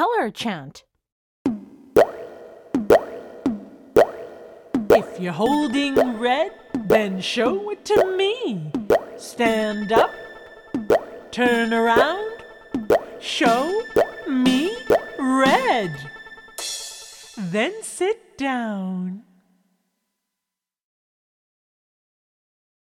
color chant. If you're holding red, then show it to me. Stand up, turn around, show me red. Then sit down.